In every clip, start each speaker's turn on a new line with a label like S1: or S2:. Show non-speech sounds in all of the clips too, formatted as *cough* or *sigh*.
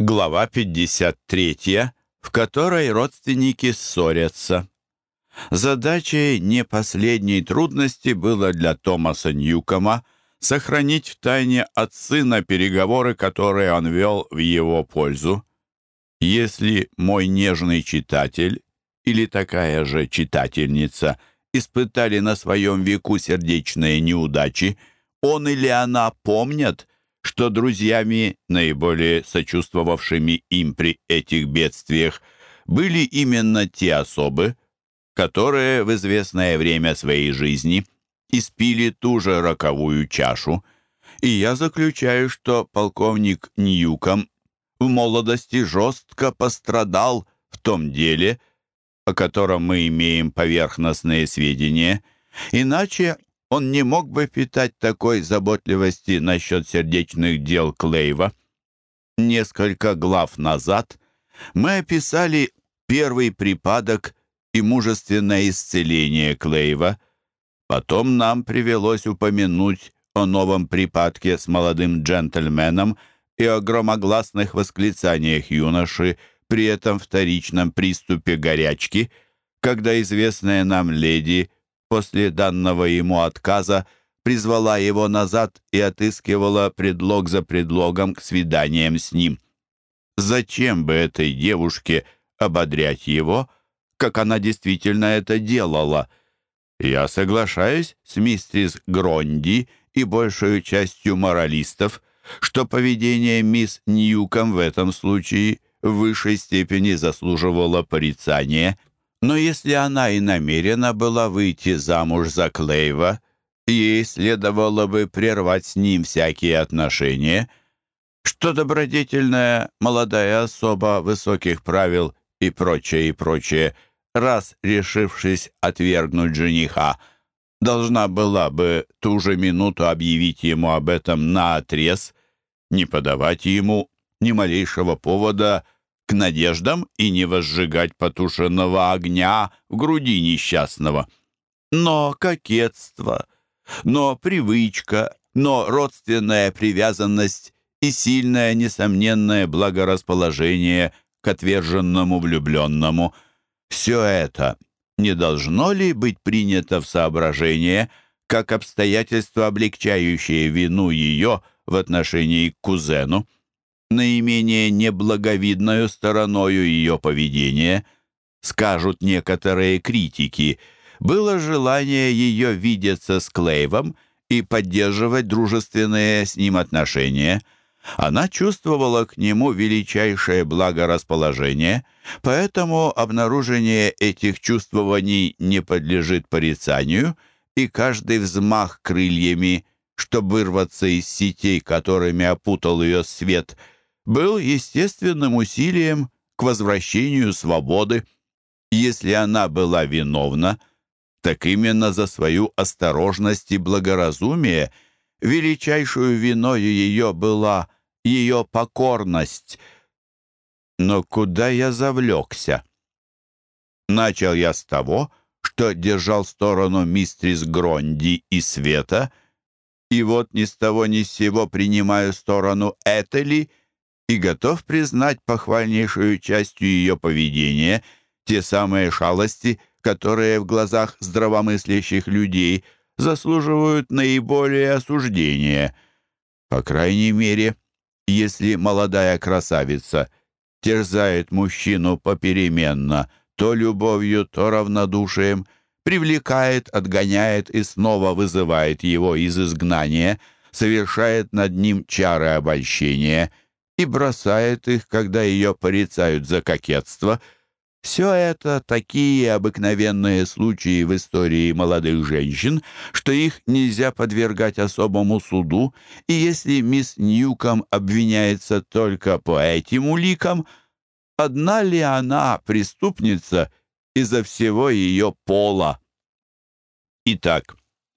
S1: Глава 53, в которой родственники ссорятся. Задачей не последней трудности было для Томаса Ньюкома сохранить в тайне от сына переговоры, которые он вел в его пользу. Если мой нежный читатель или такая же читательница испытали на своем веку сердечные неудачи, он или она помнят – что друзьями, наиболее сочувствовавшими им при этих бедствиях, были именно те особы, которые в известное время своей жизни испили ту же роковую чашу, и я заключаю, что полковник Ньюком в молодости жестко пострадал в том деле, о котором мы имеем поверхностные сведения, иначе он не мог бы питать такой заботливости насчет сердечных дел Клейва. Несколько глав назад мы описали первый припадок и мужественное исцеление Клейва. Потом нам привелось упомянуть о новом припадке с молодым джентльменом и о громогласных восклицаниях юноши при этом вторичном приступе горячки, когда известная нам леди после данного ему отказа призвала его назад и отыскивала предлог за предлогом к свиданиям с ним. Зачем бы этой девушке ободрять его, как она действительно это делала? Я соглашаюсь с мистерис Гронди и большей частью моралистов, что поведение мисс Ньюком в этом случае в высшей степени заслуживало порицания – но если она и намерена была выйти замуж за Клейва, ей следовало бы прервать с ним всякие отношения, что добродетельная молодая особа высоких правил и прочее, и прочее, раз решившись отвергнуть жениха, должна была бы ту же минуту объявить ему об этом на отрез, не подавать ему ни малейшего повода к надеждам и не возжигать потушенного огня в груди несчастного. Но кокетство, но привычка, но родственная привязанность и сильное несомненное благорасположение к отверженному влюбленному — все это не должно ли быть принято в соображение как обстоятельство, облегчающее вину ее в отношении к кузену? Наименее неблаговидной стороною ее поведения, скажут некоторые критики, было желание ее видеться с Клейвом и поддерживать дружественные с ним отношения. Она чувствовала к нему величайшее благорасположение, поэтому обнаружение этих чувствований не подлежит порицанию, и каждый взмах крыльями, чтобы вырваться из сетей, которыми опутал ее свет – был естественным усилием к возвращению свободы. Если она была виновна, так именно за свою осторожность и благоразумие величайшую виною ее была ее покорность. Но куда я завлекся? Начал я с того, что держал сторону мистрис Гронди и Света, и вот ни с того ни с сего принимаю сторону Этели — и готов признать похвальнейшую частью ее поведения те самые шалости, которые в глазах здравомыслящих людей заслуживают наиболее осуждения. По крайней мере, если молодая красавица терзает мужчину попеременно то любовью, то равнодушием, привлекает, отгоняет и снова вызывает его из изгнания, совершает над ним чары обольщения — и бросает их, когда ее порицают за кокетство. Все это такие обыкновенные случаи в истории молодых женщин, что их нельзя подвергать особому суду, и если мисс Ньюком обвиняется только по этим уликам, одна ли она преступница из-за всего ее пола? Итак,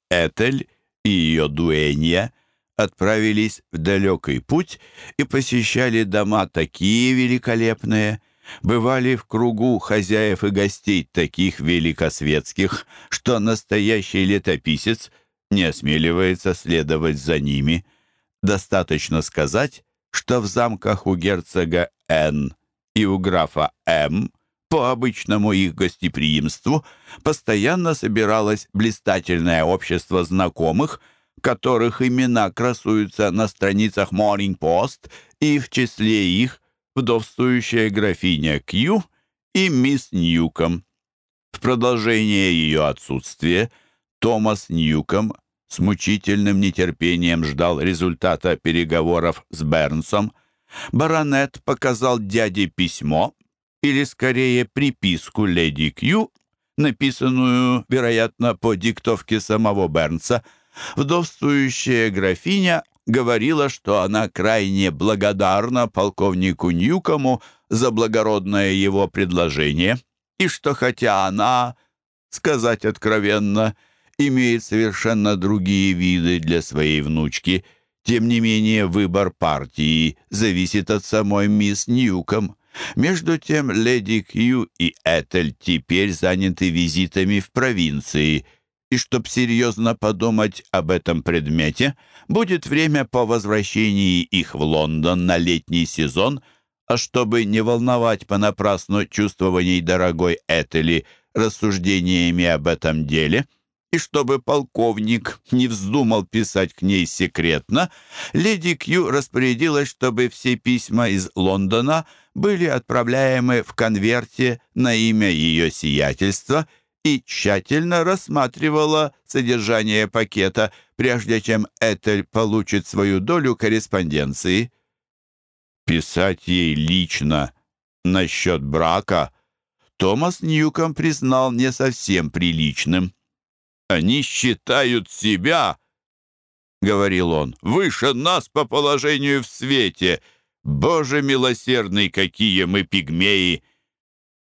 S1: Этель и ее дуэнья — отправились в далекий путь и посещали дома такие великолепные, бывали в кругу хозяев и гостей таких великосветских, что настоящий летописец не осмеливается следовать за ними. Достаточно сказать, что в замках у герцога Н и у графа М по обычному их гостеприимству постоянно собиралось блистательное общество знакомых, которых имена красуются на страницах Morning Post, и в числе их вдовствующая графиня Кью и мисс Ньюком. В продолжение ее отсутствия Томас Ньюком с мучительным нетерпением ждал результата переговоров с Бернсом. Баронет показал дяде письмо, или скорее приписку леди Кью, написанную, вероятно, по диктовке самого Бернса. Вдовствующая графиня говорила, что она крайне благодарна полковнику Ньюкому за благородное его предложение, и что хотя она, сказать откровенно, имеет совершенно другие виды для своей внучки, тем не менее выбор партии зависит от самой мисс Ньюком. Между тем леди Кью и Этель теперь заняты визитами в провинции, и чтоб серьезно подумать об этом предмете, будет время по возвращении их в Лондон на летний сезон, а чтобы не волновать понапрасну чувствований дорогой Этели рассуждениями об этом деле — и чтобы полковник не вздумал писать к ней секретно, леди Кью распорядилась, чтобы все письма из Лондона были отправляемы в конверте на имя ее сиятельства и тщательно рассматривала содержание пакета, прежде чем Этель получит свою долю корреспонденции. Писать ей лично насчет брака Томас Ньюком признал не совсем приличным. Они считают себя, — говорил он, — выше нас по положению в свете. Боже милосердный, какие мы пигмеи!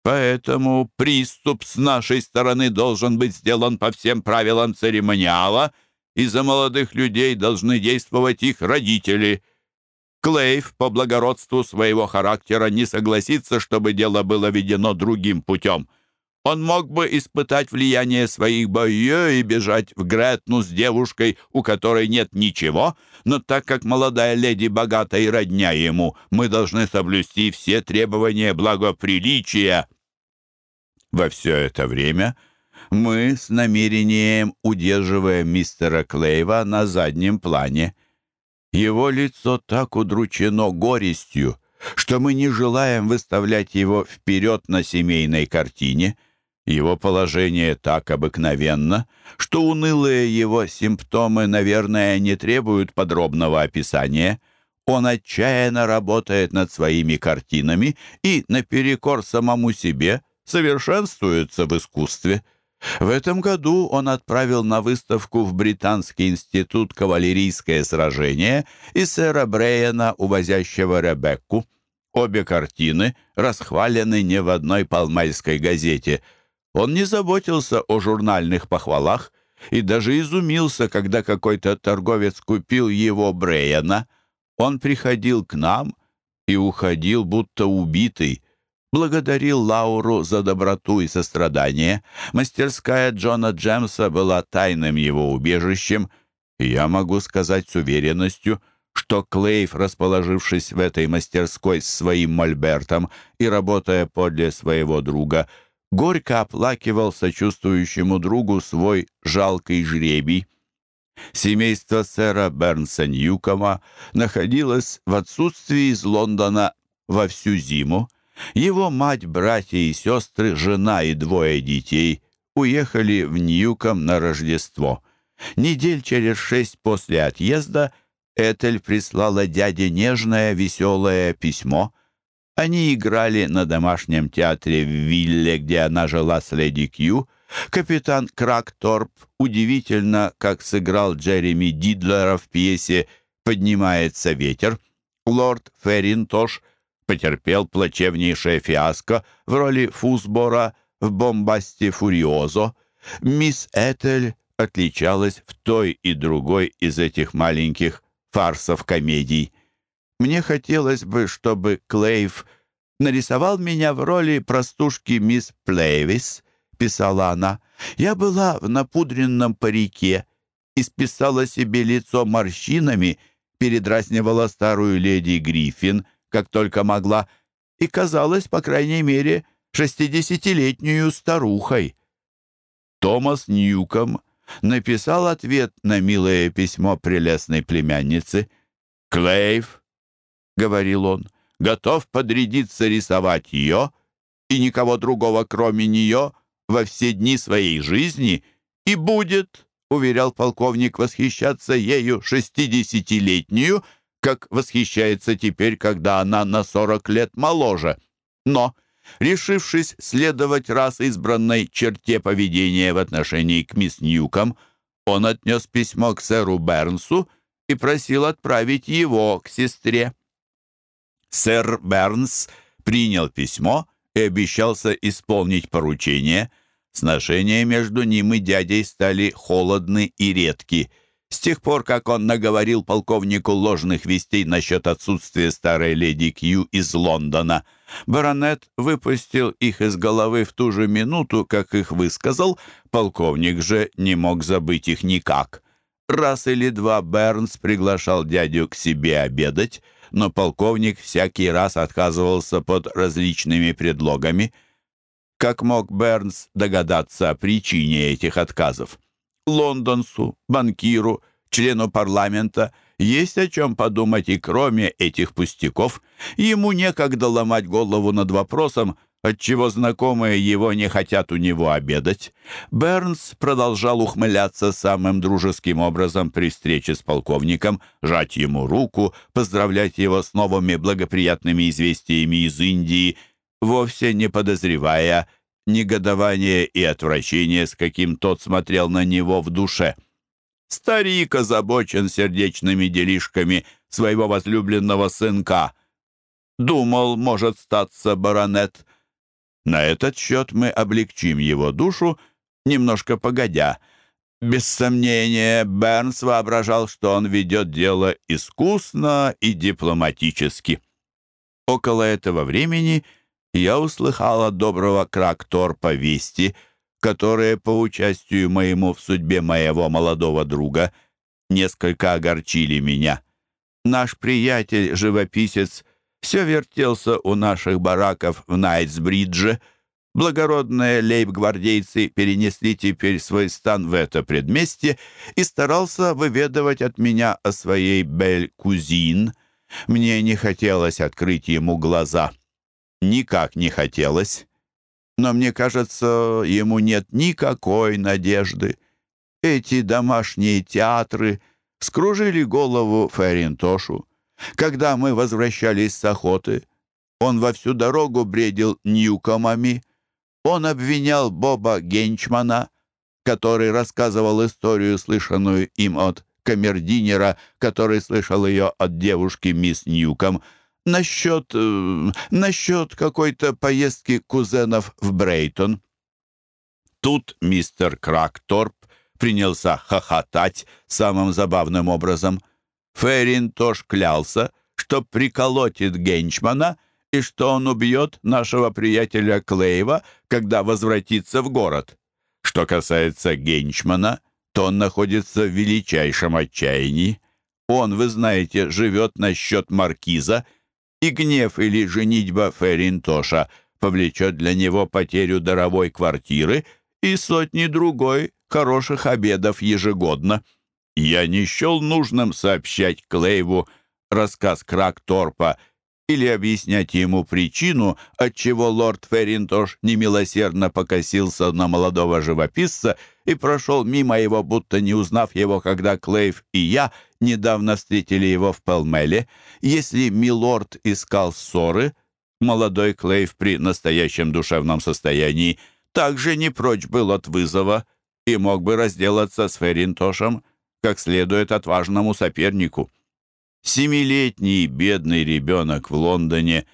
S1: Поэтому приступ с нашей стороны должен быть сделан по всем правилам церемониала, и за молодых людей должны действовать их родители. Клейв по благородству своего характера не согласится, чтобы дело было ведено другим путем — он мог бы испытать влияние своих боев и бежать в Гретну с девушкой, у которой нет ничего, но так как молодая леди богата и родня ему, мы должны соблюсти все требования благоприличия. Во все это время мы с намерением удерживаем мистера Клейва на заднем плане. Его лицо так удручено горестью, что мы не желаем выставлять его вперед на семейной картине — его положение так обыкновенно, что унылые его симптомы, наверное, не требуют подробного описания. Он отчаянно работает над своими картинами и, наперекор самому себе, совершенствуется в искусстве. В этом году он отправил на выставку в Британский институт кавалерийское сражение и сэра Брейена, увозящего Ребекку. Обе картины расхвалены не в одной палмайской газете – он не заботился о журнальных похвалах и даже изумился, когда какой-то торговец купил его Брейана. Он приходил к нам и уходил, будто убитый. Благодарил Лауру за доброту и сострадание. Мастерская Джона Джемса была тайным его убежищем, я могу сказать с уверенностью, что Клейв, расположившись в этой мастерской с своим мольбертом и работая подле своего друга, — горько оплакивал сочувствующему другу свой жалкий жребий. Семейство сэра Бернса Ньюкома находилось в отсутствии из Лондона во всю зиму. Его мать, братья и сестры, жена и двое детей уехали в Ньюком на Рождество. Недель через шесть после отъезда Этель прислала дяде нежное, веселое письмо — они играли на домашнем театре в вилле, где она жила с леди Кью. Капитан Кракторп удивительно, как сыграл Джереми Дидлера в пьесе «Поднимается ветер». Лорд Ферринтош потерпел плачевнейшее фиаско в роли Фусбора в «Бомбасте Фуриозо». Мисс Этель отличалась в той и другой из этих маленьких фарсов-комедий. Мне хотелось бы, чтобы Клейв нарисовал меня в роли простушки мисс Плейвис, писала она. Я была в напудренном парике и списала себе лицо морщинами передразнивала старую леди Гриффин, как только могла, и казалась, по крайней мере, шестидесятилетнюю старухой. Томас Ньюком написал ответ на милое письмо прелестной племянницы. «Клейв», — говорил он, — «готов подрядиться рисовать ее и никого другого, кроме нее, во все дни своей жизни, и будет, — уверял полковник, — восхищаться ею шестидесятилетнюю, как восхищается теперь, когда она на сорок лет моложе. Но, решившись следовать раз избранной черте поведения в отношении к мисс Ньюком, он отнес письмо к сэру Бернсу и просил отправить его к сестре. Сэр Бернс принял письмо и обещался исполнить поручение. Сношения между ним и дядей стали холодны и редки. С тех пор, как он наговорил полковнику ложных вестей насчет отсутствия старой леди Кью из Лондона, баронет выпустил их из головы в ту же минуту, как их высказал, полковник же не мог забыть их никак. Раз или два Бернс приглашал дядю к себе обедать, но полковник всякий раз отказывался под различными предлогами. Как мог Бернс догадаться о причине этих отказов? Лондонсу, банкиру, члену парламента есть о чем подумать и кроме этих пустяков. Ему некогда ломать голову над вопросом, отчего знакомые его не хотят у него обедать. Бернс продолжал ухмыляться самым дружеским образом при встрече с полковником, жать ему руку, поздравлять его с новыми благоприятными известиями из Индии, вовсе не подозревая негодование и отвращение, с каким тот смотрел на него в душе. Старик озабочен сердечными делишками своего возлюбленного сынка. Думал, может статься баронет, на этот счет мы облегчим его душу, немножко погодя. Без сомнения, Бернс воображал, что он ведет дело искусно и дипломатически. Около этого времени я услыхал от доброго Кракторпа вести, которые, по участию моему в судьбе моего молодого друга, несколько огорчили меня. Наш приятель-живописец все вертелся у наших бараков в Найтсбридже. Благородные лейб-гвардейцы перенесли теперь свой стан в это предместье и старался выведывать от меня о своей Бель-Кузин. Мне не хотелось открыть ему глаза. Никак не хотелось. Но мне кажется, ему нет никакой надежды. Эти домашние театры скружили голову Ферринтошу. Когда мы возвращались с охоты, он во всю дорогу бредил Ньюкомами. Он обвинял Боба Генчмана, который рассказывал историю, слышанную им от камердинера, который слышал ее от девушки мисс Ньюком, насчет... Э, насчет какой-то поездки кузенов в Брейтон. Тут мистер Кракторп принялся хохотать самым забавным образом — Ферин тоже клялся, что приколотит Генчмана и что он убьет нашего приятеля Клейва, когда возвратится в город. Что касается Генчмана, то он находится в величайшем отчаянии. Он, вы знаете, живет на счет маркиза, и гнев или женитьба Феринтоша повлечет для него потерю даровой квартиры и сотни другой хороших обедов ежегодно. Я не счел нужным сообщать Клейву рассказ Кракторпа или объяснять ему причину, отчего лорд Ферринтош немилосердно покосился на молодого живописца и прошел мимо его, будто не узнав его, когда Клейв и я недавно встретили его в Пелмеле. Если милорд искал ссоры, молодой Клейв при настоящем душевном состоянии также не прочь был от вызова и мог бы разделаться с Ферринтошем, как следует отважному сопернику. Семилетний бедный ребенок в Лондоне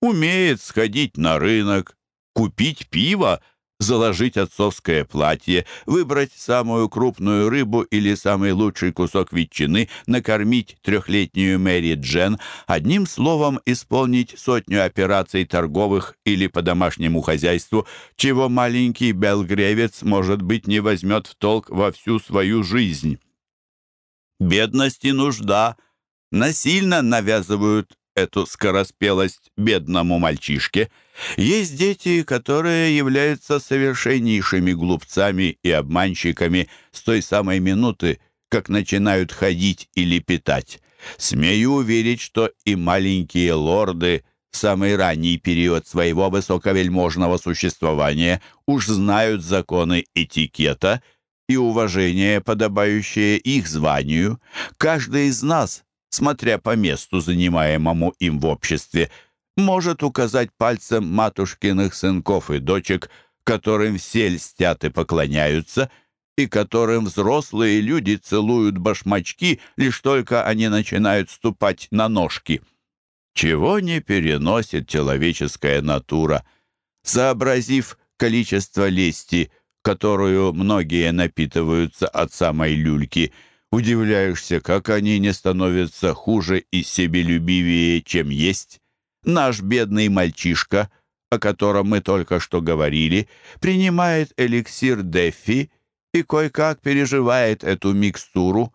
S1: умеет сходить на рынок, купить пиво, заложить отцовское платье, выбрать самую крупную рыбу или самый лучший кусок ветчины, накормить трехлетнюю Мэри Джен, одним словом исполнить сотню операций торговых или по домашнему хозяйству, чего маленький белгревец, может быть, не возьмет в толк во всю свою жизнь. Бедность и нужда насильно навязывают эту скороспелость бедному мальчишке. Есть дети, которые являются совершеннейшими глупцами и обманщиками с той самой минуты, как начинают ходить или питать. Смею уверить, что и маленькие лорды в самый ранний период своего высоковельможного существования уж знают законы этикета и уважение, подобающее их званию. Каждый из нас, смотря по месту, занимаемому им в обществе, может указать пальцем матушкиных сынков и дочек, которым все льстят и поклоняются, и которым взрослые люди целуют башмачки, лишь только они начинают ступать на ножки. Чего не переносит человеческая натура? Сообразив количество лести, которую многие напитываются от самой люльки, удивляешься, как они не становятся хуже и себелюбивее, чем есть. Наш бедный мальчишка, о котором мы только что говорили, принимает эликсир Деффи и кое-как переживает эту микстуру.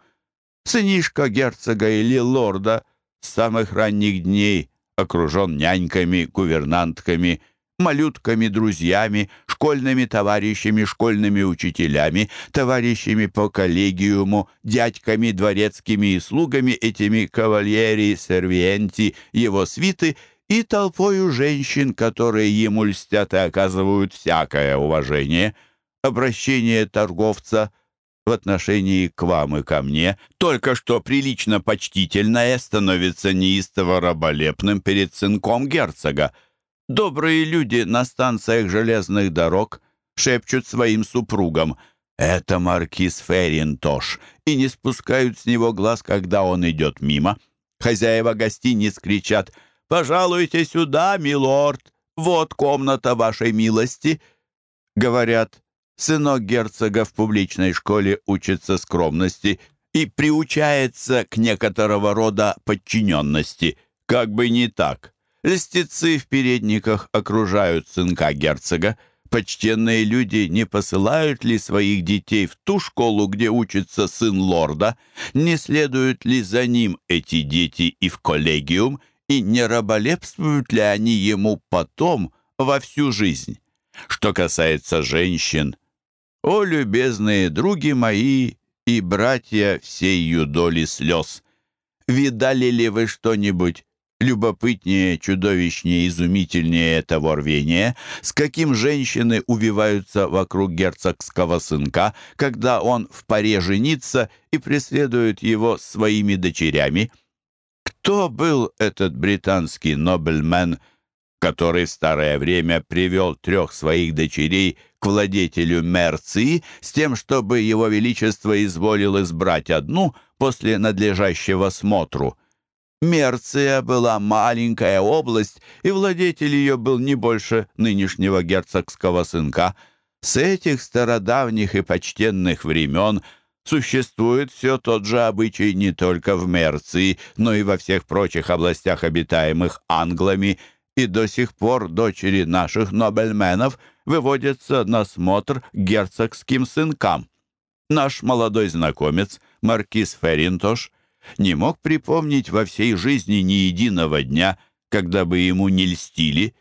S1: Сынишка герцога или лорда с самых ранних дней окружен няньками, гувернантками, малютками-друзьями, школьными товарищами, школьными учителями, товарищами по коллегиуму, дядьками, дворецкими и слугами, этими кавальери, сервиенти, его свиты и толпою женщин, которые ему льстят и оказывают всякое уважение — обращение торговца в отношении к вам и ко мне, только что прилично почтительное, становится неистово раболепным перед сынком герцога. Добрые люди на станциях железных дорог шепчут своим супругам «Это маркиз Ферринтош» и не спускают с него глаз, когда он идет мимо. Хозяева гостиниц кричат «Пожалуйте сюда, милорд! Вот комната вашей милости!» Говорят Сынок герцога в публичной школе учится скромности и приучается к некоторого рода подчиненности. Как бы не так. Льстецы в передниках окружают сынка герцога. Почтенные люди не посылают ли своих детей в ту школу, где учится сын лорда? Не следуют ли за ним эти дети и в коллегиум? И не раболепствуют ли они ему потом во всю жизнь? Что касается женщин, о, любезные други мои и братья всей юдоли слез! Видали ли вы что-нибудь любопытнее, чудовищнее, изумительнее этого рвения, с каким женщины увиваются вокруг герцогского сынка, когда он в паре женится и преследует его своими дочерями. Кто был этот британский нобельмен, который в старое время привел трех своих дочерей к владетелю Мерции с тем, чтобы его величество изволил избрать одну после надлежащего смотру. Мерция была маленькая область, и владетель ее был не больше нынешнего герцогского сынка. С этих стародавних и почтенных времен существует все тот же обычай не только в Мерции, но и во всех прочих областях, обитаемых англами – и до сих пор дочери наших нобельменов выводятся на смотр герцогским сынкам. Наш молодой знакомец, маркиз Ферринтош, не мог припомнить во всей жизни ни единого дня, когда бы ему не льстили,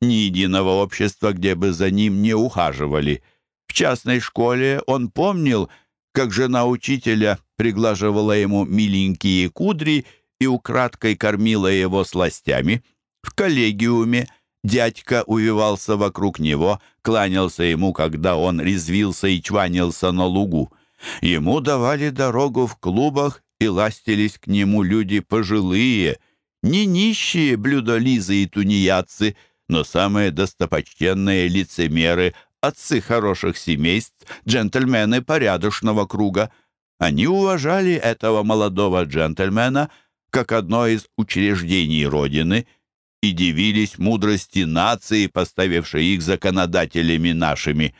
S1: ни единого общества, где бы за ним не ухаживали. В частной школе он помнил, как жена учителя приглаживала ему миленькие кудри и украдкой кормила его сластями — в коллегиуме дядька увивался вокруг него, кланялся ему, когда он резвился и чванился на лугу. Ему давали дорогу в клубах и ластились к нему люди пожилые, не нищие блюдолизы и тунеядцы, но самые достопочтенные лицемеры, отцы хороших семейств, джентльмены порядочного круга. Они уважали этого молодого джентльмена как одно из учреждений Родины — и дивились мудрости нации, поставившей их законодателями нашими.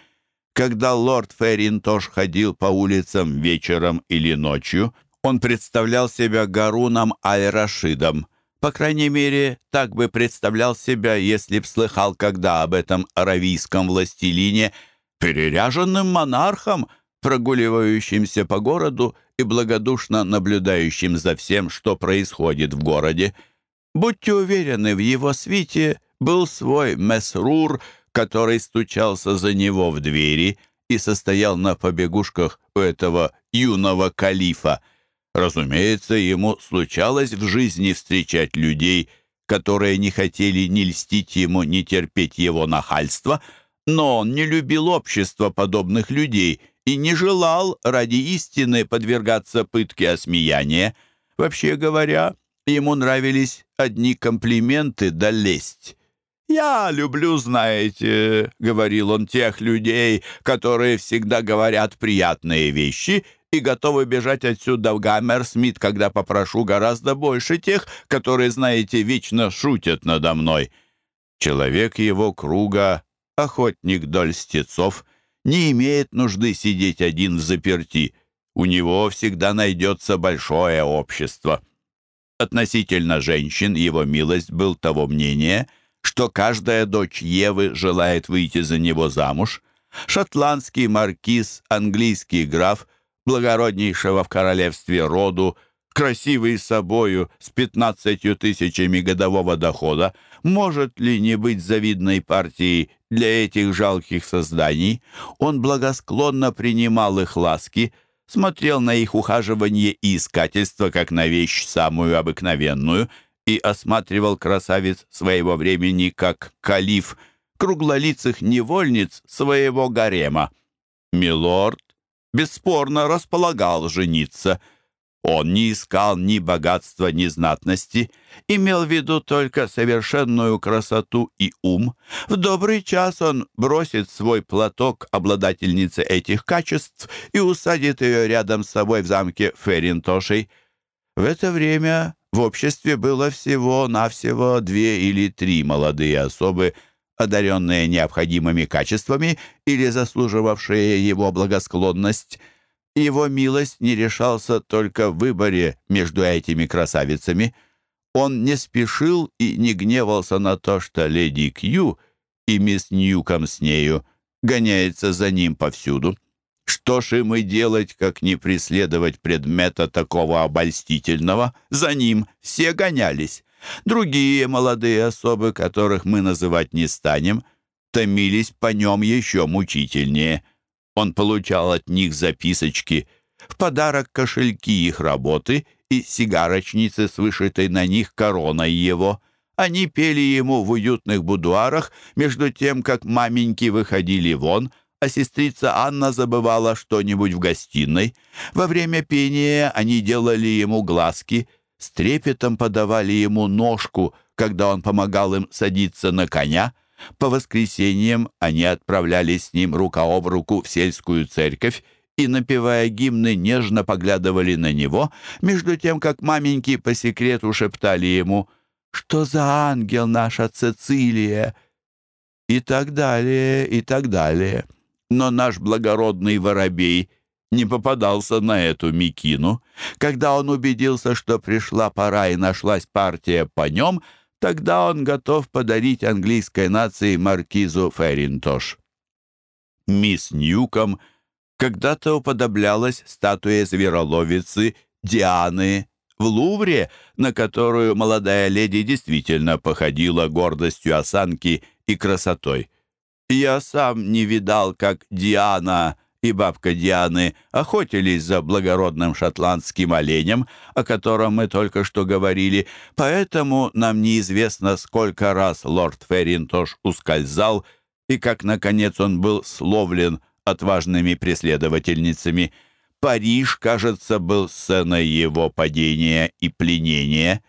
S1: Когда лорд Ферринтош ходил по улицам вечером или ночью, он представлял себя Гаруном Аль-Рашидом. По крайней мере, так бы представлял себя, если б слыхал когда об этом аравийском властелине, переряженным монархом, прогуливающимся по городу и благодушно наблюдающим за всем, что происходит в городе. Будьте уверены, в его свите был свой Месрур, который стучался за него в двери и состоял на побегушках у этого юного калифа. Разумеется, ему случалось в жизни встречать людей, которые не хотели ни льстить ему, ни терпеть его нахальство, но он не любил общество подобных людей и не желал ради истины подвергаться пытке осмеяния. Вообще говоря, ему нравились одни комплименты да лесть. «Я люблю, знаете, — говорил он, — тех людей, которые всегда говорят приятные вещи и готовы бежать отсюда в Гаммерсмит, когда попрошу гораздо больше тех, которые, знаете, вечно шутят надо мной». Человек его круга, охотник до льстецов, не имеет нужды сидеть один в заперти. У него всегда найдется большое общество. Относительно женщин его милость был того мнения — что каждая дочь Евы желает выйти за него замуж, шотландский маркиз, английский граф, благороднейшего в королевстве роду, красивый собою, с пятнадцатью тысячами годового дохода, может ли не быть завидной партией для этих жалких созданий? Он благосклонно принимал их ласки, смотрел на их ухаживание и искательство, как на вещь самую обыкновенную — и осматривал красавиц своего времени как калиф, круглолицых невольниц своего гарема. Милорд бесспорно располагал жениться. Он не искал ни богатства, ни знатности, имел в виду только совершенную красоту и ум. В добрый час он бросит свой платок обладательнице этих качеств и усадит ее рядом с собой в замке Ферринтошей. В это время в обществе было всего-навсего две или три молодые особы, одаренные необходимыми качествами или заслуживавшие его благосклонность. Его милость не решался только в выборе между этими красавицами. Он не спешил и не гневался на то, что леди Кью и мисс Ньюком с нею гоняется за ним повсюду. Что ж им и делать, как не преследовать предмета такого обольстительного? За ним все гонялись. Другие молодые особы, которых мы называть не станем, томились по нем еще мучительнее. Он получал от них записочки, в подарок кошельки их работы и сигарочницы с вышитой на них короной его. Они пели ему в уютных будуарах, между тем, как маменьки выходили вон — а сестрица Анна забывала что-нибудь в гостиной. Во время пения они делали ему глазки, с трепетом подавали ему ножку, когда он помогал им садиться на коня. По воскресеньям они отправлялись с ним рука об руку в сельскую церковь и, напевая гимны, нежно поглядывали на него, между тем, как маменьки по секрету шептали ему «Что за ангел наша Цицилия?» и так далее, и так далее но наш благородный воробей не попадался на эту мекину. Когда он убедился, что пришла пора и нашлась партия по нем, тогда он готов подарить английской нации маркизу Ферринтош. Мисс Ньюком когда-то уподоблялась статуе звероловицы Дианы в Лувре, на которую молодая леди действительно походила гордостью осанки и красотой. Я сам не видал, как Диана и бабка Дианы охотились за благородным шотландским оленем, о котором мы только что говорили, поэтому нам неизвестно, сколько раз лорд Ферринтош ускользал и как, наконец, он был словлен отважными преследовательницами. Париж, кажется, был сценой его падения и пленения.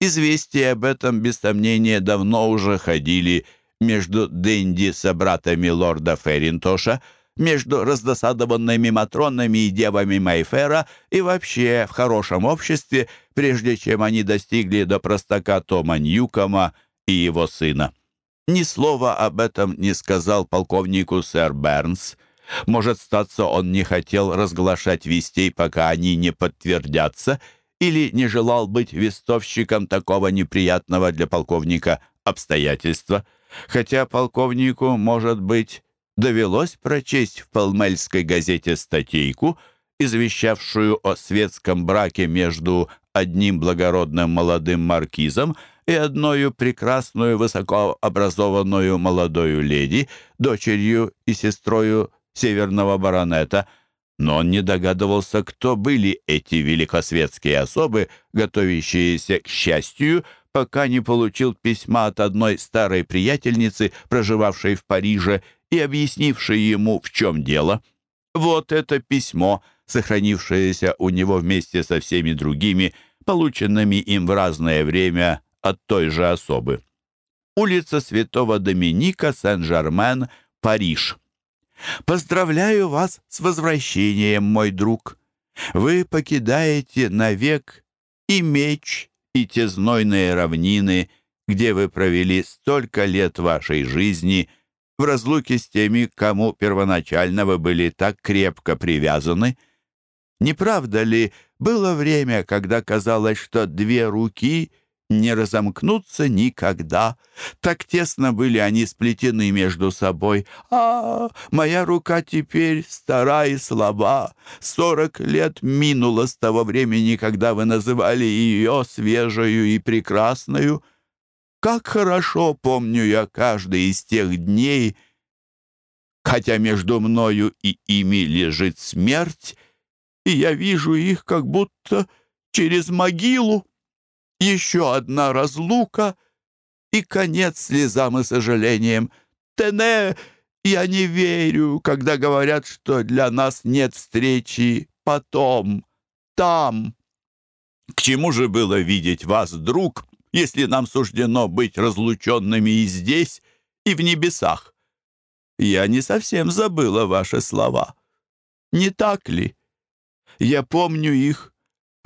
S1: Известия об этом, без сомнения, давно уже ходили между Дэнди с братами лорда Ферринтоша, между раздосадованными матронами и девами Майфера и вообще в хорошем обществе, прежде чем они достигли до простака Тома Ньюкома и его сына. Ни слова об этом не сказал полковнику сэр Бернс. Может, статься он не хотел разглашать вестей, пока они не подтвердятся, или не желал быть вестовщиком такого неприятного для полковника обстоятельства — хотя полковнику, может быть, довелось прочесть в Палмельской газете статейку, извещавшую о светском браке между одним благородным молодым маркизом и одною прекрасную высокообразованную молодою леди, дочерью и сестрою северного баронета, но он не догадывался, кто были эти великосветские особы, готовящиеся к счастью, пока не получил письма от одной старой приятельницы, проживавшей в Париже, и объяснившей ему, в чем дело. Вот это письмо, сохранившееся у него вместе со всеми другими, полученными им в разное время от той же особы. Улица Святого Доминика, Сен-Жермен, Париж. Поздравляю вас с возвращением, мой друг. Вы покидаете навек и меч, и те знойные равнины, где вы провели столько лет вашей жизни в разлуке с теми, кому первоначально вы были так крепко привязаны. Не правда ли, было время, когда казалось, что две руки — не разомкнутся никогда. Так тесно были они сплетены между собой. А, моя рука теперь стара и слаба. Сорок лет минуло с того времени, когда вы называли ее свежую и прекрасную. Как хорошо помню я каждый из тех дней, хотя между мною и ими лежит смерть, и я вижу их как будто через могилу еще одна разлука и конец слезам и сожалениям. Тене, я не верю, когда говорят, что для нас нет встречи потом, там. К чему же было видеть вас, друг, если нам суждено быть разлученными и здесь, и в небесах? Я не совсем забыла ваши слова. Не так ли? Я помню их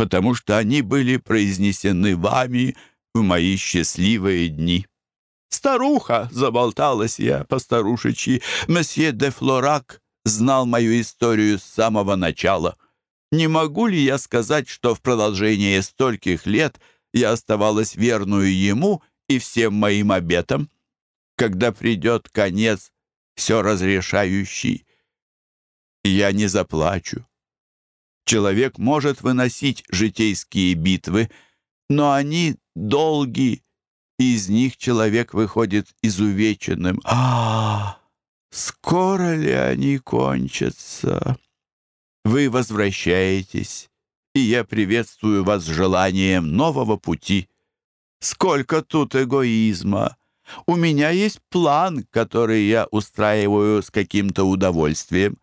S1: потому что они были произнесены вами в мои счастливые дни. «Старуха!» — заболталась я по-старушечьи. «Месье де Флорак знал мою историю с самого начала. Не могу ли я сказать, что в продолжение стольких лет я оставалась верную ему и всем моим обетам? Когда придет конец, все разрешающий, я не заплачу. Человек может выносить житейские битвы, но они долги, и из них человек выходит изувеченным. А, скоро ли они кончатся? Вы возвращаетесь, и я приветствую вас желанием нового пути. Сколько тут эгоизма! У меня есть план, который я устраиваю с каким-то удовольствием.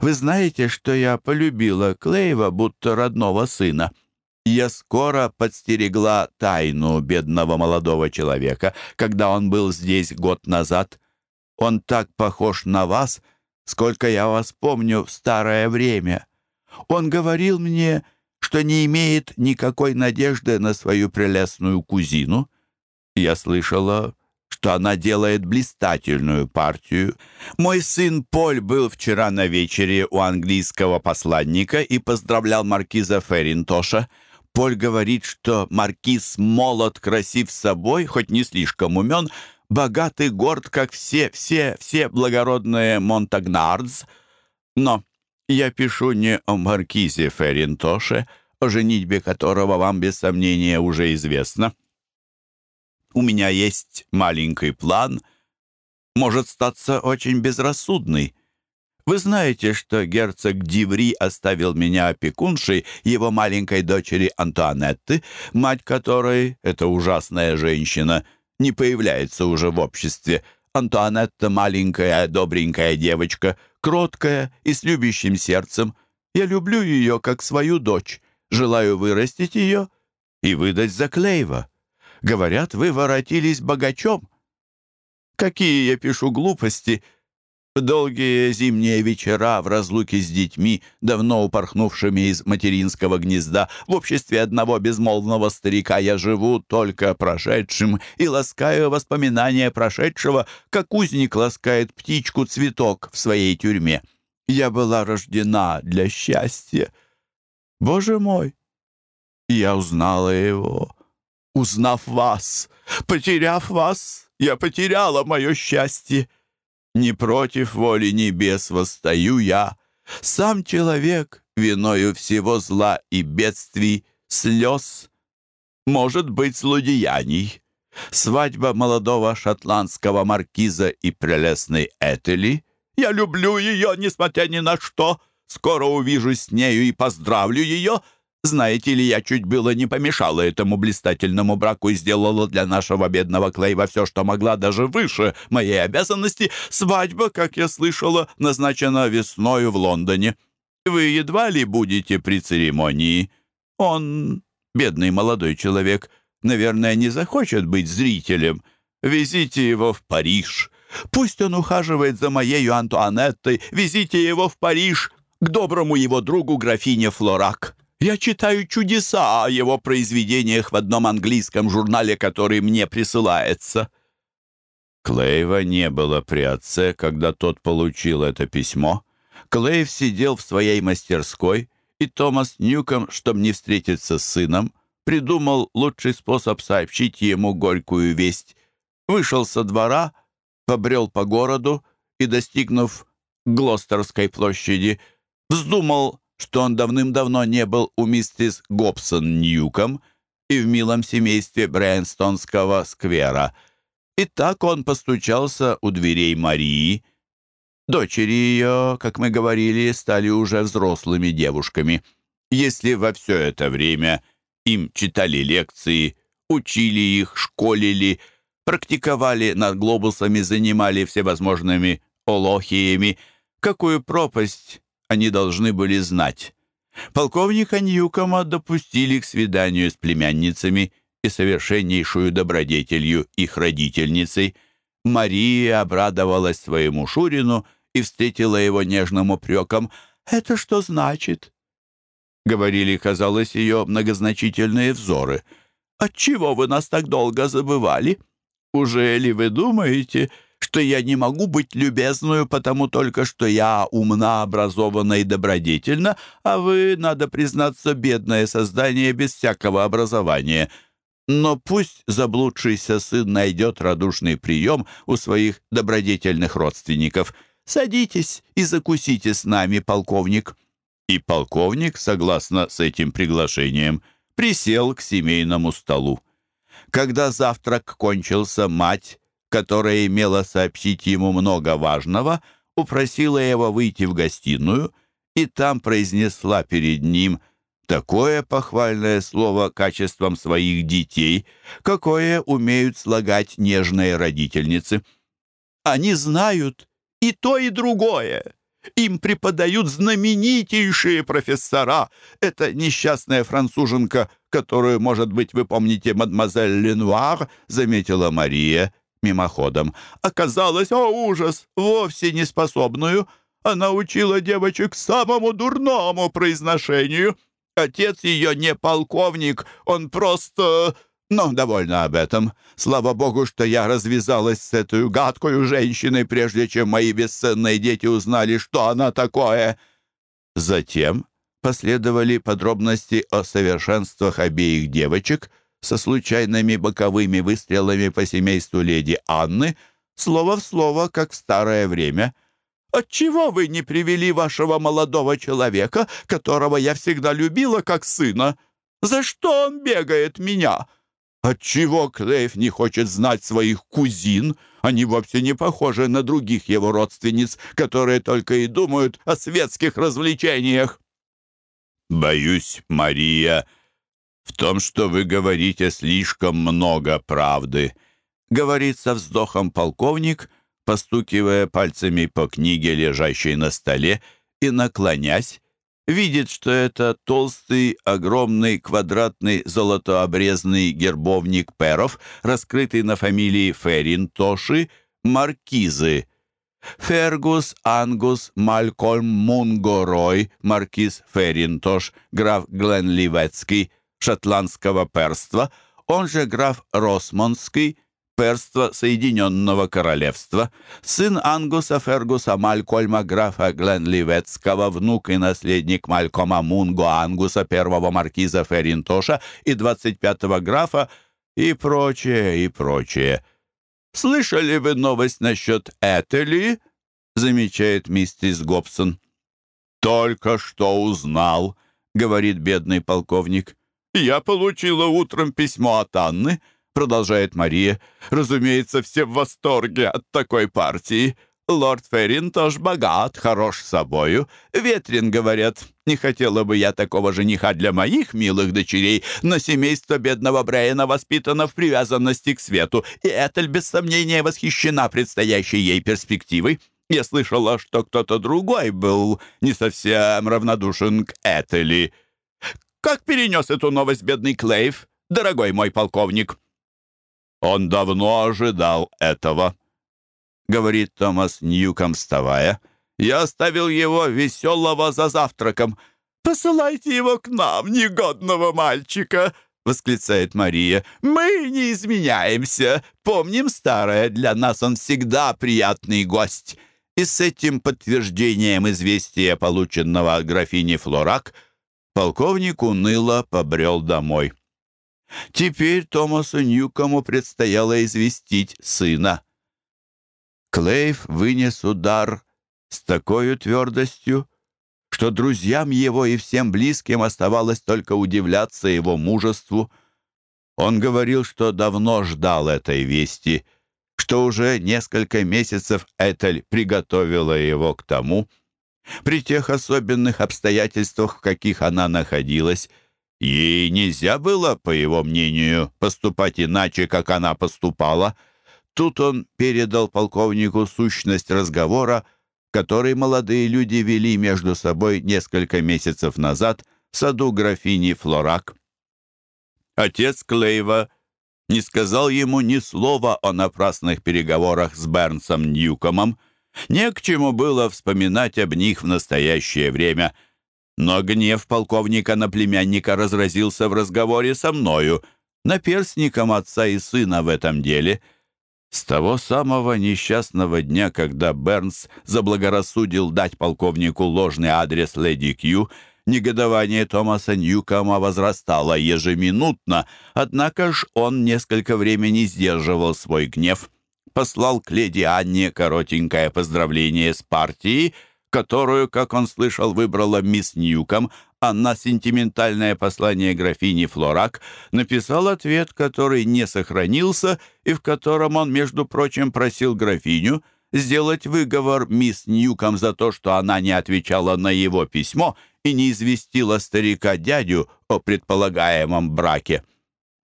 S1: Вы знаете, что я полюбила Клейва, будто родного сына. Я скоро подстерегла тайну бедного молодого человека, когда он был здесь год назад. Он так похож на вас, сколько я вас помню в старое время. Он говорил мне, что не имеет никакой надежды на свою прелестную кузину. Я слышала, что она делает блистательную партию. Мой сын Поль был вчера на вечере у английского посланника и поздравлял маркиза Ферринтоша. Поль говорит, что маркиз молод, красив собой, хоть не слишком умен, богатый горд, как все, все, все благородные Монтагнардс. Но я пишу не о маркизе Ферринтоше, о женитьбе которого вам без сомнения уже известно. У меня есть маленький план, может статься очень безрассудный. Вы знаете, что герцог Диври оставил меня опекуншей его маленькой дочери Антуанетты, мать которой, эта ужасная женщина, не появляется уже в обществе. Антуанетта маленькая, добренькая девочка, кроткая и с любящим сердцем. Я люблю ее как свою дочь, желаю вырастить ее и выдать за Клейва. Говорят, вы воротились богачом. Какие я пишу глупости. Долгие зимние вечера в разлуке с детьми, давно упорхнувшими из материнского гнезда, в обществе одного безмолвного старика я живу только прошедшим и ласкаю воспоминания прошедшего, как узник ласкает птичку-цветок в своей тюрьме. Я была рождена для счастья. Боже мой! Я узнала его узнав вас. Потеряв вас, я потеряла мое счастье. Не против воли небес восстаю я. Сам человек, виною всего зла и бедствий, слез, может быть, злодеяний. Свадьба молодого шотландского маркиза и прелестной Этели. Я люблю ее, несмотря ни на что. Скоро увижусь с нею и поздравлю ее. Знаете ли, я чуть было не помешала этому блистательному браку и сделала для нашего бедного Клейва все, что могла, даже выше моей обязанности. Свадьба, как я слышала, назначена весною в Лондоне. Вы едва ли будете при церемонии. Он, бедный молодой человек, наверное, не захочет быть зрителем. Везите его в Париж. Пусть он ухаживает за моей Антуанеттой. Везите его в Париж к доброму его другу графине Флорак. Я читаю чудеса о его произведениях в одном английском журнале, который мне присылается».
S2: Клейва не было при отце, когда тот получил это письмо. Клейв сидел в своей мастерской, и Томас Ньюком, чтобы не встретиться с сыном, придумал лучший способ сообщить ему горькую весть. Вышел со двора, побрел по городу и, достигнув Глостерской площади, вздумал что он давным-давно не был у миссис Гобсон Ньюком и в милом семействе Брэнстонского сквера. И так он постучался у дверей Марии. Дочери ее, как мы говорили, стали уже взрослыми девушками. Если во все это время им читали лекции, учили их, школили, практиковали над глобусами, занимали всевозможными олохиями, какую пропасть они должны были знать. Полковника Ньюкома допустили к свиданию с племянницами и совершеннейшую добродетелью их родительницей. Мария обрадовалась своему Шурину и встретила его нежным упреком. «Это что значит?» Говорили, казалось, ее многозначительные взоры. «Отчего вы нас так долго забывали? Уже ли вы думаете, что я не могу быть любезную, потому только что я умна, образована и добродетельна, а вы, надо признаться, бедное создание без всякого образования. Но пусть заблудшийся сын найдет радушный прием у своих добродетельных родственников. Садитесь и закусите с нами, полковник». И полковник, согласно с этим приглашением, присел к семейному столу. Когда завтрак кончился, мать которая имела сообщить ему много важного, упросила его выйти в гостиную и там произнесла перед ним такое похвальное слово качеством своих детей, какое умеют слагать нежные родительницы. «Они знают и то, и другое», им преподают знаменитейшие профессора. Это несчастная француженка, которую, может быть, вы помните, мадемуазель Ленуар, заметила Мария, мимоходом. Оказалось, о ужас, вовсе не способную. Она учила девочек самому дурному произношению. Отец ее не полковник, он просто... Но довольно об этом. Слава богу, что я развязалась с этой гадкой женщиной, прежде чем мои бесценные дети узнали, что она такое. Затем последовали подробности о совершенствах обеих девочек — со случайными боковыми выстрелами по семейству леди Анны, слово в слово, как в старое время. «Отчего вы не привели вашего молодого человека, которого я всегда любила как сына? За что он бегает меня?» Отчего Клейв не хочет знать своих кузин? Они вовсе не похожи на других его родственниц, которые только и думают о светских развлечениях.
S1: «Боюсь, Мария», «В том, что вы говорите слишком много правды», — говорит со вздохом полковник, постукивая пальцами по книге, лежащей на столе, и, наклонясь, видит, что это толстый, огромный, квадратный, золотообрезный гербовник перов, раскрытый на фамилии Ферринтоши, маркизы. Фергус Ангус Малькольм Мунгорой, маркиз Ферринтош, граф Гленливецкий, шотландского перства, он же граф Росмонский, перства Соединенного Королевства, сын Ангуса Фергуса Малькольма графа Гленливецкого, внук и наследник Малькома Мунго Ангуса, первого маркиза Феринтоша и 25-го графа и прочее, и прочее. «Слышали вы новость насчет Этели?» замечает миссис Гобсон. «Только что узнал», — говорит бедный полковник. «Я получила утром письмо от Анны», — продолжает Мария. «Разумеется, все в восторге от такой партии. Лорд Феррин тоже богат, хорош собою. Ветрин, говорят, не хотела бы я такого жениха для моих милых дочерей, но семейство бедного Брайана воспитано в привязанности к свету, и Этель без сомнения восхищена предстоящей ей перспективой. Я слышала, что кто-то другой был не совсем равнодушен к Этели. Как перенес эту новость бедный Клейв, дорогой мой полковник?» «Он давно ожидал этого», говорит Томас Ньюком, вставая. «Я оставил его веселого за завтраком. Посылайте его к нам, негодного мальчика!» — восклицает Мария. «Мы не изменяемся. Помним старое, для нас он всегда приятный гость». И с этим подтверждением известия, полученного от графини Флорак, полковник уныло побрел домой. Теперь Томасу Ньюкому предстояло известить сына. Клейв вынес удар с такой твердостью, что друзьям его и всем близким оставалось только удивляться его мужеству. Он говорил, что давно ждал этой вести, что уже несколько месяцев Этель приготовила его к тому. При тех особенных обстоятельствах, в каких она находилась, ей нельзя было, по его мнению, поступать иначе, как она поступала — Тут он передал полковнику сущность разговора, который молодые люди вели между собой несколько месяцев назад в саду графини Флорак. Отец Клейва не сказал ему ни слова о напрасных переговорах с Бернсом Ньюкомом. Не к чему было вспоминать об них в настоящее время. Но гнев полковника на племянника разразился в разговоре со мною, наперстником отца и сына в этом деле — с того самого несчастного дня, когда Бернс заблагорассудил дать полковнику ложный адрес леди Кью, негодование Томаса Ньюкома возрастало ежеминутно, однако ж он несколько времени сдерживал свой гнев. Послал к леди Анне коротенькое поздравление с партией, которую, как он слышал, выбрала мисс Ньюком, а на сентиментальное послание графини Флорак написал ответ, который не сохранился и в котором он, между прочим, просил графиню сделать выговор мисс Ньюком за то, что она не отвечала на его письмо и не известила старика-дядю о предполагаемом браке.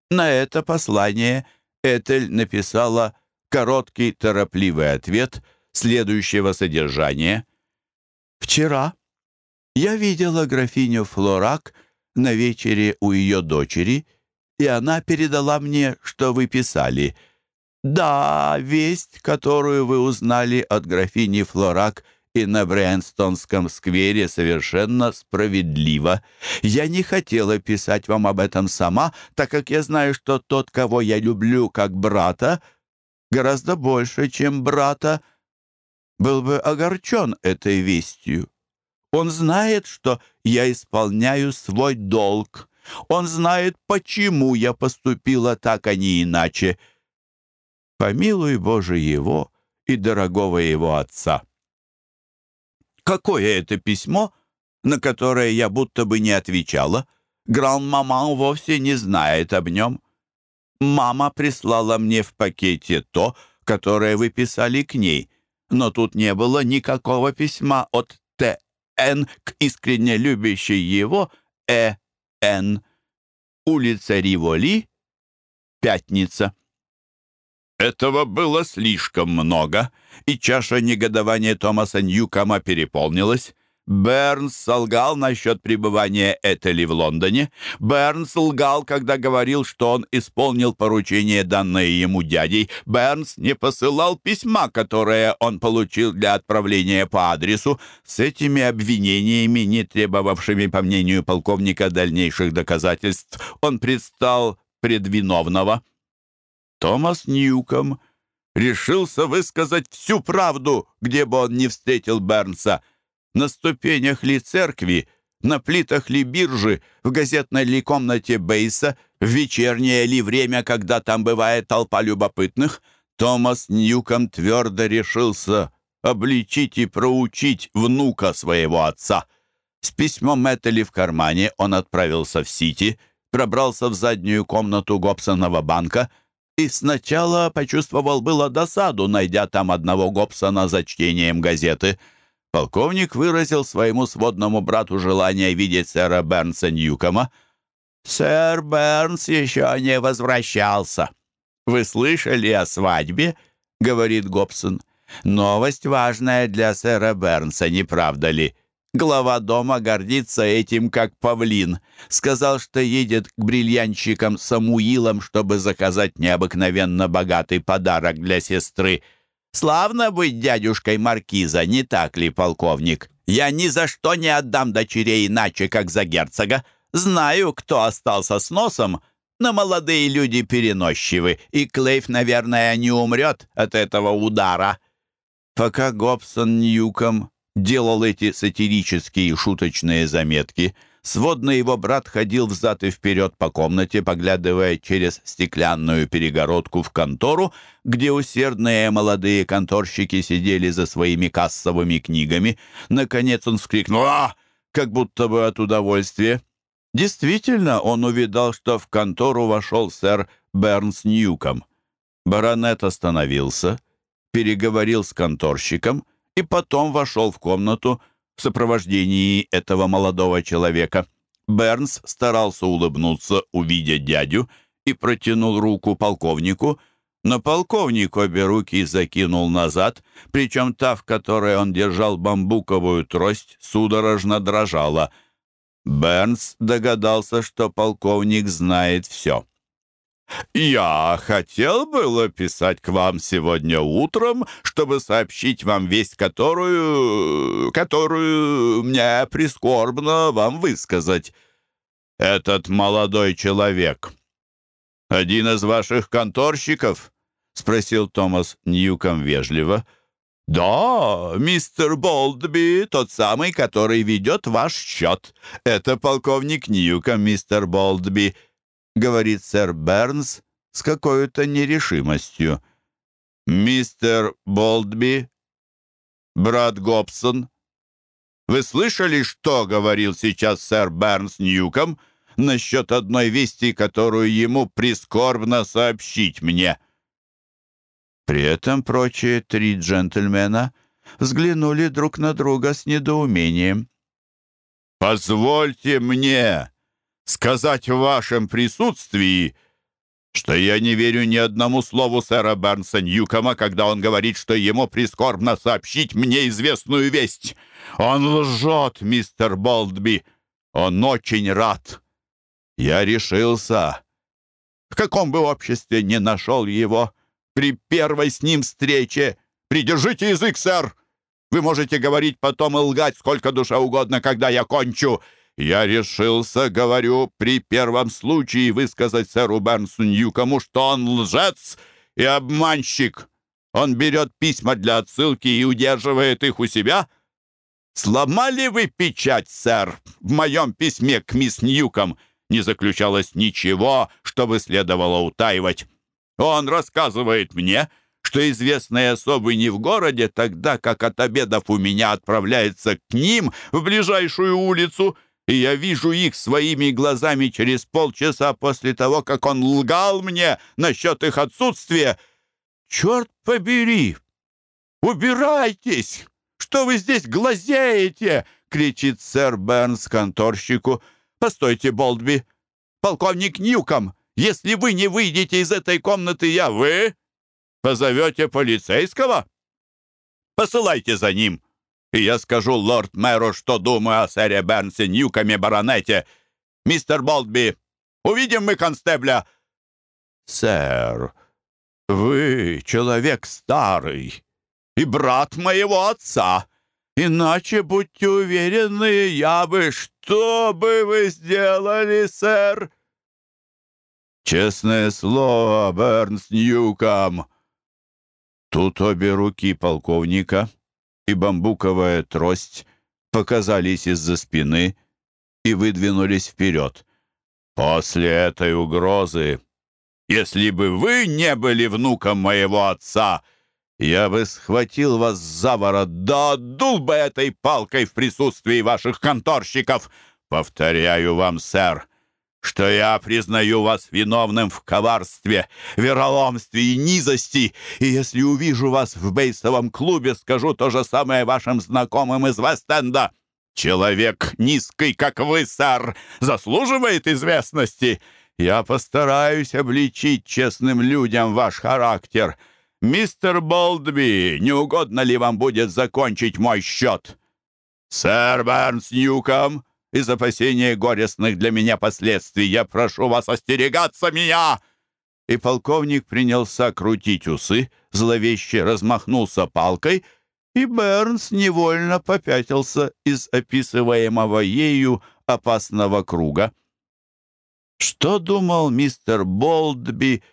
S1: На это послание Этель написала короткий торопливый ответ следующего содержания. «Вчера я видела графиню Флорак на вечере у ее дочери, и она передала мне, что вы писали. Да, весть, которую вы узнали от графини Флорак и на Брэнстонском сквере, совершенно справедлива. Я не хотела писать вам об этом сама, так как я знаю, что тот, кого я люблю как брата, гораздо больше, чем брата, был бы огорчен этой вестью. Он знает, что я исполняю свой долг. Он знает, почему я поступила так, а не иначе. Помилуй, Боже, его и дорогого его отца. Какое это письмо, на которое я будто бы не отвечала? Гран-маман вовсе не знает об нем. Мама прислала мне в пакете то, которое вы писали к ней, но тут не было никакого письма от Т. Н к искренне любящей его Э. Н. Улица Риволи, пятница. Этого было слишком много, и чаша негодования Томаса Ньюкома переполнилась. Бернс солгал насчет пребывания Этели в Лондоне. Бернс лгал, когда говорил, что он исполнил поручение, данное ему дядей. Бернс не посылал письма, которое он получил для отправления по адресу. С этими обвинениями, не требовавшими, по мнению полковника, дальнейших доказательств, он предстал пред виновного. Томас Ньюком решился высказать всю правду, где бы он ни встретил Бернса — на ступенях ли церкви, на плитах ли биржи, в газетной ли комнате Бейса, в вечернее ли время, когда там бывает толпа любопытных, Томас Ньюком твердо решился обличить и проучить внука своего отца.
S2: С письмом Мэттели в кармане он отправился в Сити, пробрался в заднюю комнату Гобсонова банка и сначала почувствовал было досаду, найдя там одного Гобсона за чтением газеты. Полковник выразил своему сводному брату желание видеть сэра Бернса Ньюкома. «Сэр Бернс еще не возвращался. Вы слышали о свадьбе?» — говорит Гобсон. «Новость важная для сэра Бернса, не правда ли?» Глава дома гордится этим, как павлин. Сказал, что едет к бриллианщикам Самуилам, чтобы заказать необыкновенно богатый подарок для сестры. Славно быть дядюшкой Маркиза, не так ли, полковник? Я ни за что не отдам дочерей иначе, как за герцога. Знаю, кто остался с носом, но молодые люди переносчивы, и Клейф, наверное, не умрет от этого удара. Пока Гобсон Ньюком делал эти сатирические шуточные заметки. Сводный его брат ходил взад и вперед по комнате, поглядывая через стеклянную перегородку в контору, где усердные молодые конторщики сидели за своими кассовыми книгами. Наконец он вскрикнул «А!», как будто бы от удовольствия. Действительно, он увидал, что в контору вошел сэр Бернс Ньюком. Баронет остановился, переговорил с конторщиком — и потом вошел в комнату в сопровождении этого молодого человека. Бернс старался улыбнуться, увидя дядю, и протянул руку полковнику, но полковник обе руки закинул назад, причем та, в которой он держал бамбуковую трость, судорожно дрожала. Бернс догадался, что полковник знает все. «Я хотел было писать к вам сегодня утром, чтобы сообщить вам весть, которую... которую мне прискорбно вам высказать. Этот молодой человек. Один из ваших конторщиков?» — спросил Томас Ньюком вежливо. «Да, мистер Болдби, тот самый, который ведет ваш счет. Это полковник Ньюком, мистер Болдби» говорит сэр Бернс с какой-то нерешимостью. «Мистер Болдби, брат Гобсон, вы слышали, что говорил сейчас сэр Бернс Ньюком насчет одной вести, которую ему прискорбно сообщить мне?» При этом прочие три джентльмена взглянули друг на друга с недоумением. «Позвольте мне!» Сказать в вашем присутствии, что я не верю ни одному слову сэра Бернса Ньюкома, когда он говорит, что ему прискорбно сообщить мне известную весть. Он лжет, мистер Болдби. Он очень рад. Я решился. В каком бы обществе не нашел его, при первой с ним встрече. Придержите язык, сэр. Вы можете говорить потом и лгать сколько душа угодно, когда я кончу. Я решился, говорю, при первом случае высказать сэру Бернсу Ньюкому, что он лжец и обманщик. Он берет письма для отсылки и удерживает их у себя. Сломали вы печать, сэр? В моем письме к мисс Ньюком не заключалось ничего, чтобы следовало утаивать. Он рассказывает мне, что известные особы не в городе, тогда как от обедов у меня отправляется к ним в ближайшую улицу — и я вижу их своими глазами через полчаса после того, как он лгал мне насчет их отсутствия. Черт побери! Убирайтесь! Что вы здесь глазеете? кричит сэр Бернс конторщику. Постойте, Болдби. Полковник Ньюком, если вы не выйдете из этой комнаты, я вы позовете полицейского? Посылайте за ним и я скажу лорд-мэру, что думаю о сэре Бернсе Ньюкоме баронете. Мистер Болдби, увидим мы констебля!» «Сэр, вы человек старый и брат моего отца. Иначе, будьте уверены, я бы... Что бы вы сделали, сэр?» «Честное слово, Бернс Ньюком!» Тут обе руки полковника и бамбуковая трость показались из-за спины и выдвинулись вперед. «После этой угрозы, если бы вы не были внуком моего отца,
S1: я бы схватил вас за ворот, да отдул бы этой палкой в присутствии ваших конторщиков. Повторяю вам, сэр, что я признаю вас виновным в коварстве, вероломстве и низости, и если увижу вас в бейсовом клубе, скажу то же самое вашим знакомым из Вест-Энда. Человек низкий, как вы, сэр, заслуживает известности. Я постараюсь обличить честным людям ваш характер. Мистер Болдби, не угодно ли вам будет закончить мой счет? Сэр Бернс Ньюком, из опасения горестных для меня последствий, я прошу вас остерегаться меня!» И полковник принялся крутить усы, зловеще размахнулся палкой, и Бернс невольно попятился из описываемого ею опасного круга. Что думал мистер Болдби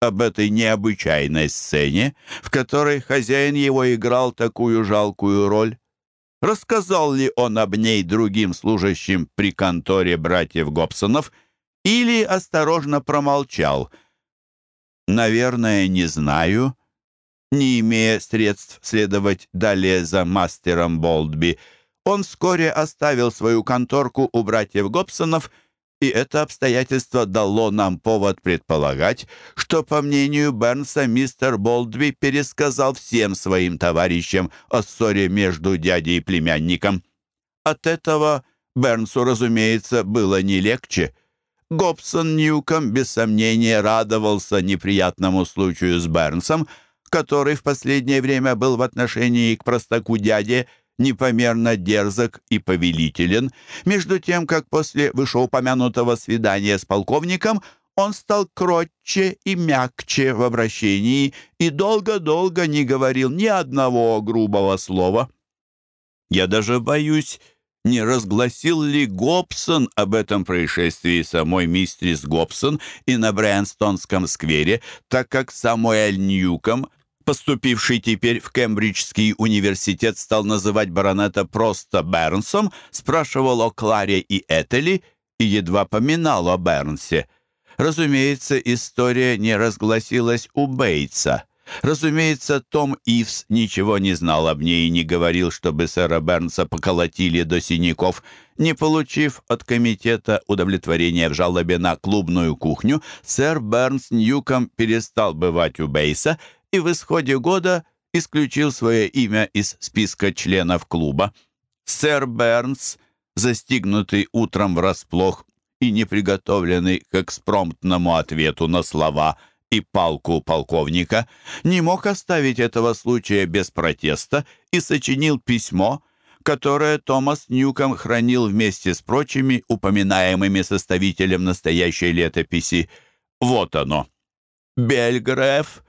S1: об этой необычайной сцене, в которой хозяин его играл такую жалкую роль? Рассказал ли он об ней другим служащим при конторе братьев Гобсонов или осторожно промолчал? Наверное, не знаю, не имея средств следовать далее за мастером Болдби. Он вскоре оставил свою конторку у братьев Гобсонов и это обстоятельство дало нам повод предполагать, что, по мнению Бернса, мистер Болдви пересказал всем своим товарищам о ссоре между дядей и племянником. От этого Бернсу, разумеется, было не легче. Гобсон Ньюком, без сомнения, радовался неприятному случаю с Бернсом, который в последнее время был в отношении к простаку дяде – непомерно дерзок и повелителен, между тем, как после вышеупомянутого свидания с полковником он стал кротче и мягче в обращении и долго-долго не говорил ни одного грубого слова. Я даже боюсь, не разгласил ли Гобсон об этом происшествии самой мистерис Гобсон и на Брэнстонском сквере, так как Самуэль Ньюком поступивший теперь в Кембриджский университет, стал называть баронета просто Бернсом, спрашивал о Кларе и Этели и едва поминал о Бернсе. Разумеется, история не разгласилась у Бейтса. Разумеется, Том Ивс ничего не знал об ней и не говорил, чтобы сэра Бернса поколотили до синяков. Не получив от комитета удовлетворения в жалобе на клубную кухню, сэр Бернс Ньюком перестал бывать у Бейса и в исходе года исключил свое имя из списка членов клуба. Сэр Бернс, застигнутый утром врасплох и неприготовленный к экспромтному ответу на слова и палку полковника, не мог оставить этого случая без протеста и сочинил письмо, которое Томас Ньюком хранил вместе с прочими упоминаемыми составителем настоящей летописи. Вот оно. Бельгреф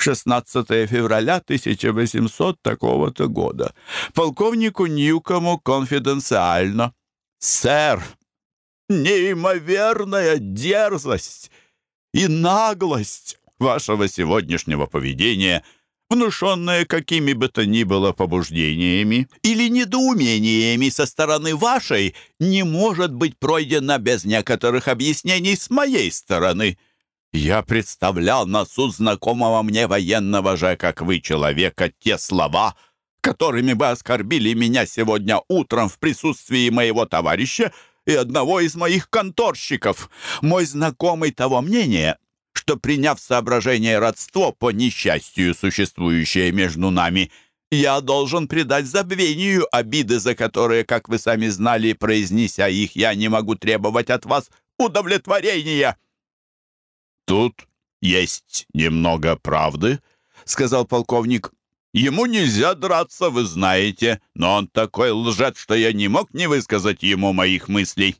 S1: 16 февраля 1800 такого-то года. Полковнику Ньюкому конфиденциально. «Сэр, неимоверная дерзость и наглость вашего сегодняшнего поведения, внушенная какими бы то ни было побуждениями или недоумениями со стороны вашей, не может быть пройдена без некоторых объяснений с моей стороны». Я представлял на суд знакомого мне военного же, как вы, человека, те слова, которыми бы оскорбили меня сегодня утром в присутствии моего товарища и одного из моих конторщиков. Мой знакомый того мнения, что, приняв соображение родство по несчастью, существующее между нами, я должен предать забвению обиды, за которые, как вы сами знали, произнеся их, я не могу требовать от вас удовлетворения».
S2: «Тут есть немного правды», — сказал полковник. «Ему нельзя драться, вы знаете, но он такой лжет, что я не мог не высказать ему моих мыслей.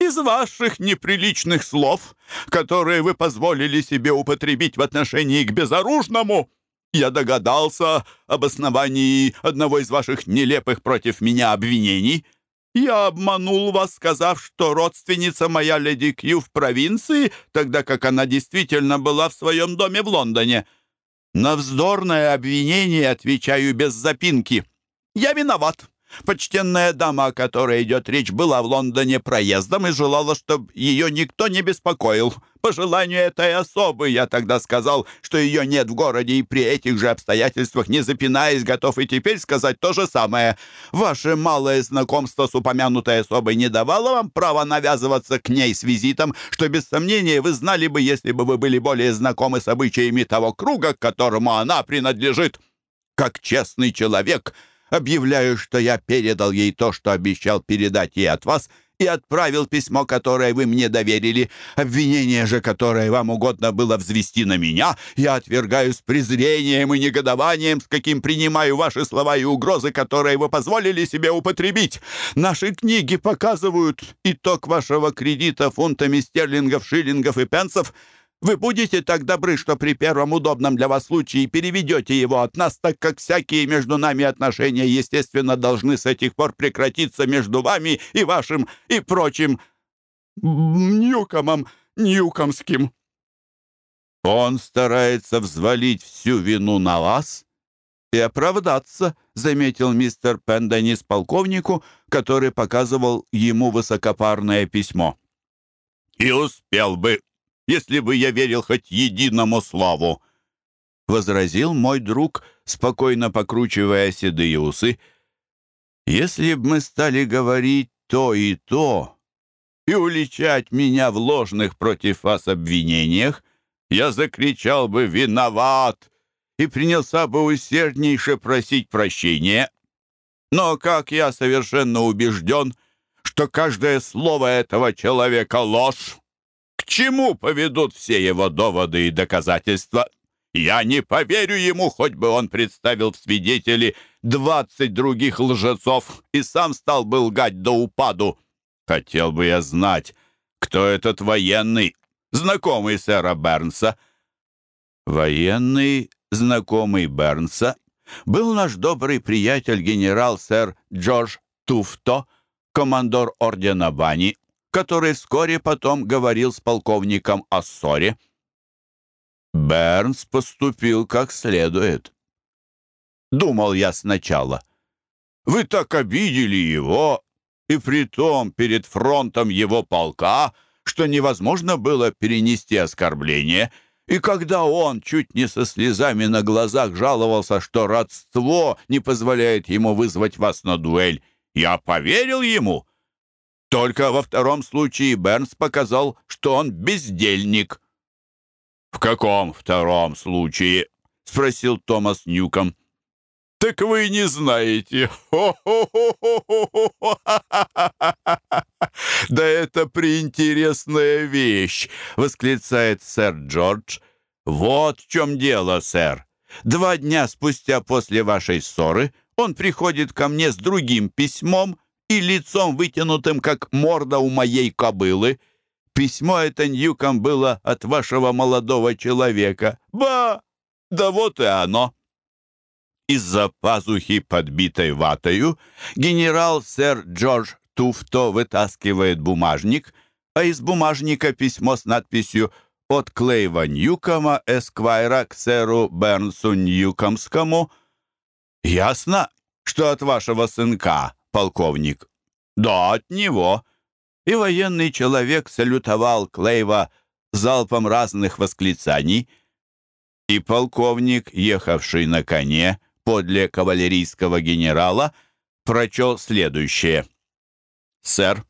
S2: Из ваших неприличных слов, которые вы позволили себе употребить в отношении к безоружному, я догадался об основании одного из ваших нелепых против меня обвинений — я обманул вас, сказав, что родственница моя леди Кью в провинции, тогда как она действительно была в своем доме в Лондоне. На вздорное обвинение отвечаю без запинки. Я виноват.
S1: Почтенная дама, о которой идет речь, была в Лондоне проездом и желала, чтобы ее никто не беспокоил. По желанию этой особы я тогда сказал, что ее нет в городе, и при этих же обстоятельствах, не запинаясь, готов и теперь сказать то же самое. Ваше малое знакомство с упомянутой особой не давало вам права навязываться к ней с визитом, что, без сомнения, вы знали бы, если бы вы были более знакомы с обычаями того круга, к которому она принадлежит. Как честный человек — Объявляю, что я передал ей то, что обещал передать ей от вас, и отправил письмо, которое вы мне доверили. Обвинение же, которое вам угодно было взвести на меня, я отвергаю с презрением и негодованием, с каким принимаю ваши слова и угрозы, которые вы позволили себе употребить. Наши книги показывают итог вашего кредита фунтами стерлингов, шиллингов и пенсов — вы будете так добры, что при первом удобном для вас случае переведете его от нас, так как всякие между нами отношения, естественно, должны с этих пор прекратиться между вами и вашим и прочим Ньюкомом Ньюкомским».
S2: «Он старается взвалить всю вину на вас и оправдаться», заметил мистер Пенденис полковнику, который показывал ему высокопарное письмо.
S1: «И успел бы», если бы я верил хоть единому слову!»
S2: Возразил мой друг, спокойно покручивая седые усы. «Если б мы стали говорить то и то и уличать меня в ложных против вас обвинениях, я закричал бы «Виноват!» и принялся бы усерднейше просить прощения. Но как я совершенно убежден, что каждое слово этого человека — ложь, чему поведут все его доводы и доказательства? Я не поверю ему, хоть бы он представил в свидетели двадцать других лжецов и сам стал бы лгать до упаду. Хотел бы я знать, кто этот военный, знакомый сэра Бернса. Военный, знакомый Бернса, был наш добрый приятель генерал сэр Джордж Туфто, командор ордена Бани, который вскоре потом говорил с полковником о ссоре. Бернс поступил как следует. Думал я сначала. Вы так обидели его, и притом перед фронтом его полка, что невозможно было перенести оскорбление, и когда он чуть не со слезами на глазах жаловался, что родство не позволяет ему вызвать вас на дуэль, я поверил ему — только во втором случае Бернс показал, что он бездельник. «В каком втором случае?» — спросил Томас Ньюком. «Так вы не знаете. «Да это приинтересная вещь!» — восклицает сэр Джордж. «Вот в чем дело, сэр. Два дня спустя после вашей ссоры он приходит ко мне с другим письмом, и лицом вытянутым, как морда у моей кобылы. Письмо это Ньюком было от вашего молодого человека. Ба! Да вот и оно!» Из-за пазухи, подбитой ватою, генерал сэр Джордж Туфто вытаскивает бумажник, а из бумажника письмо с надписью «От Клейва Ньюкома, Эсквайра, к сэру Бернсу Ньюкомскому». «Ясно, что от вашего сынка, полковник?» «Да, от него». И военный человек салютовал Клейва залпом разных восклицаний. И полковник, ехавший на коне подле кавалерийского генерала, прочел следующее. «Сэр,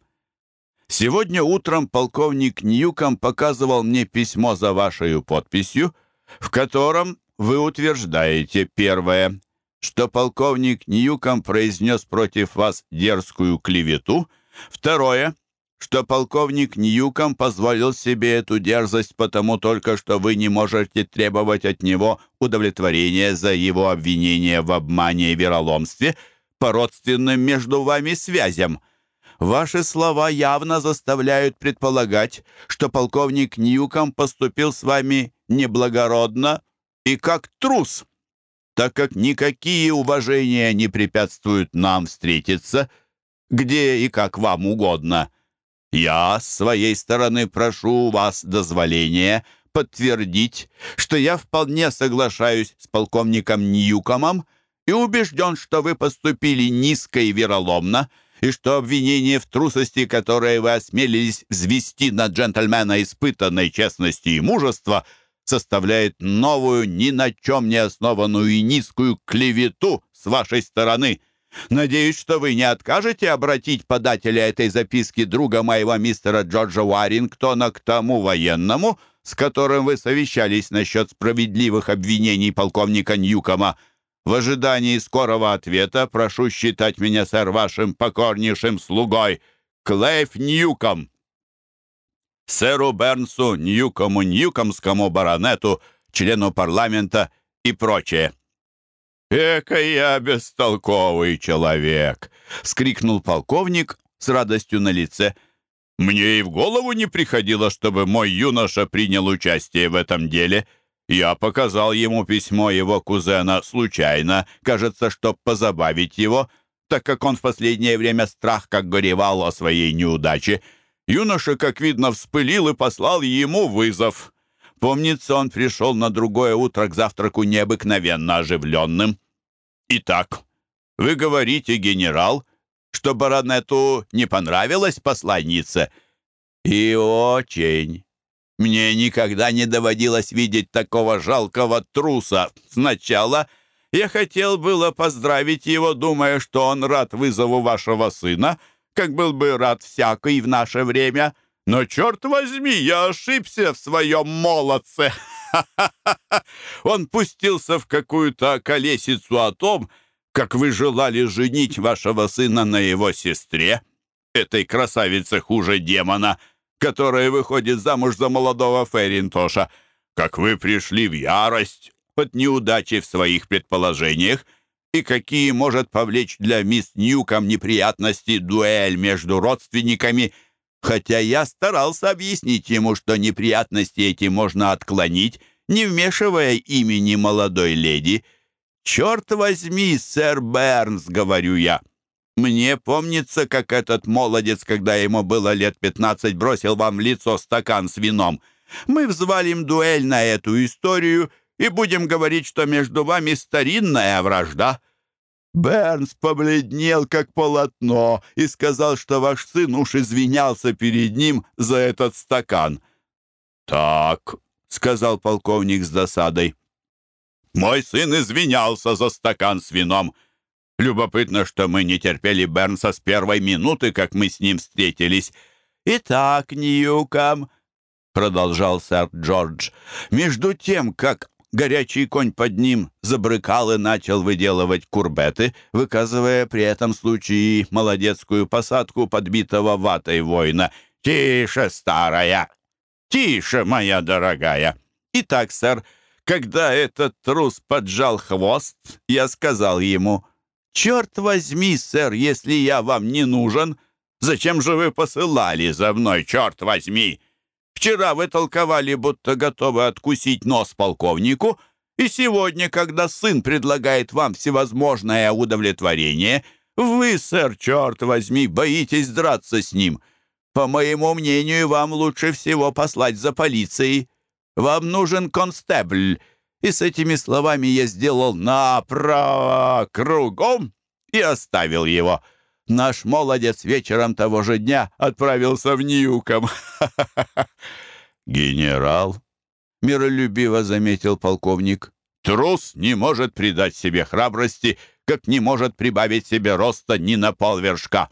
S2: сегодня утром полковник Ньюком показывал мне письмо за вашей подписью, в котором вы утверждаете первое — что полковник Ньюком произнес против вас дерзкую клевету. Второе, что полковник Ньюком позволил себе эту дерзость потому только, что вы не можете требовать от него удовлетворения за его обвинение в обмане и вероломстве по родственным между вами связям. Ваши слова явно заставляют предполагать, что полковник Ньюком поступил с вами неблагородно и как трус так как никакие уважения не препятствуют нам встретиться, где и как вам угодно. Я с своей стороны прошу вас дозволения подтвердить, что я вполне соглашаюсь с полковником Ньюкомом
S1: и убежден, что вы поступили низко и вероломно, и что обвинение в трусости, которое вы осмелились взвести на джентльмена испытанной честности и мужества, составляет новую, ни на чем не основанную и низкую клевету с вашей стороны. Надеюсь, что вы не откажете обратить подателя этой записки друга моего мистера Джорджа Уарингтона к тому военному, с которым вы совещались насчет справедливых обвинений полковника Ньюкома. В ожидании скорого ответа прошу считать меня, сэр, вашим покорнейшим слугой, Клейф Ньюком. Сэру Бернсу, Ньюкому, Ньюкомскому баронету, члену парламента и прочее. «Эка я бестолковый человек!» — скрикнул полковник с радостью на лице. «Мне и в голову не приходило, чтобы мой юноша принял участие в этом деле. Я показал ему письмо его кузена случайно, кажется, чтоб позабавить его, так как он в последнее время страх как горевал о своей неудаче. Юноша, как видно, вспылил и послал ему вызов». Помнится, он пришел на другое утро к завтраку необыкновенно оживленным. Итак, вы говорите, генерал, что баронету не понравилась посланница? И очень. Мне никогда не доводилось видеть такого жалкого труса. Сначала я хотел было поздравить его, думая, что он рад вызову вашего сына, как был бы рад всякий в наше время — но, черт возьми, я ошибся в своем молодце. *laughs* Он пустился в какую-то колесицу о том, как вы желали женить вашего сына на его сестре, этой красавице хуже демона, которая выходит замуж за молодого Ферринтоша, как вы пришли в ярость от неудачи в своих предположениях, и какие может повлечь для мисс Ньюком неприятности дуэль между родственниками – хотя я старался объяснить ему, что неприятности эти можно отклонить, не вмешивая имени молодой леди. «Черт возьми, сэр Бернс», — говорю я. «Мне помнится, как этот молодец, когда ему было лет пятнадцать, бросил вам в лицо стакан с вином. Мы взвалим дуэль на эту историю и будем говорить, что между вами старинная вражда». Бернс побледнел, как полотно, и сказал, что ваш сын уж извинялся перед ним за этот стакан. «Так», — сказал полковник с досадой, — «мой сын извинялся за стакан с вином. Любопытно, что мы не терпели Бернса с первой минуты, как мы с ним встретились. Итак, Ньюкам», — продолжал сэр Джордж, — «между тем, как Горячий конь под ним забрыкал и начал выделывать курбеты, выказывая при этом случае молодецкую посадку подбитого ватой воина. «Тише, старая! Тише, моя дорогая!» «Итак, сэр, когда этот трус поджал хвост, я сказал ему, «Черт возьми, сэр, если я вам не нужен, зачем же вы посылали за мной, черт возьми?» Вчера вы толковали, будто готовы откусить нос полковнику, и сегодня, когда сын предлагает вам всевозможное удовлетворение, вы, сэр, черт возьми, боитесь драться с ним. По моему мнению, вам лучше всего послать за полицией. Вам нужен констебль». И с этими словами я сделал направо кругом и оставил его. Наш молодец вечером того же дня отправился в Ньюком. *laughs* «Генерал», — миролюбиво заметил полковник, «трус не может придать себе храбрости, как не может прибавить себе роста ни на полвершка».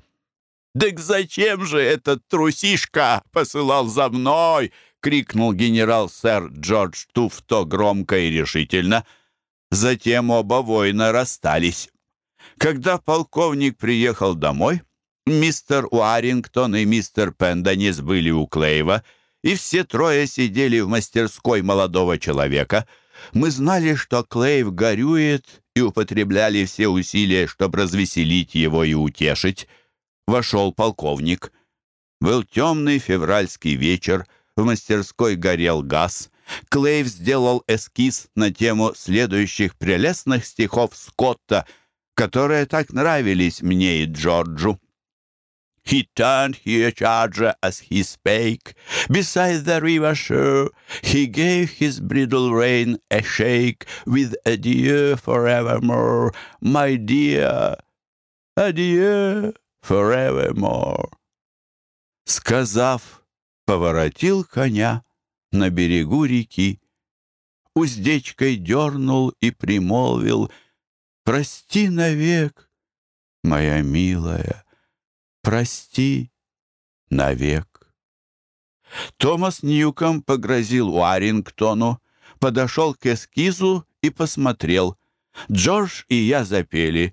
S1: «Так зачем же этот трусишка посылал за мной?» — крикнул генерал-сэр Джордж Туфто громко и решительно. Затем оба воина расстались. Когда полковник приехал домой, мистер Уарингтон и мистер Пенденис были у Клейва, и все трое сидели в мастерской молодого человека. Мы знали, что Клейв горюет, и употребляли все усилия, чтобы развеселить его и утешить. Вошел полковник. Был темный февральский вечер, в мастерской горел газ. Клейв сделал эскиз на тему следующих прелестных стихов Скотта — которые так нравились мне и Джорджу. He turned his charger as he spake. Beside the river shore, he gave his bridle rein a shake with adieu forevermore, my dear, adieu forevermore. Сказав, поворотил коня на берегу реки, уздечкой дернул и примолвил «Прости навек, моя милая, прости навек». Томас Ньюком погрозил Уарингтону, подошел к эскизу и посмотрел. Джордж и я запели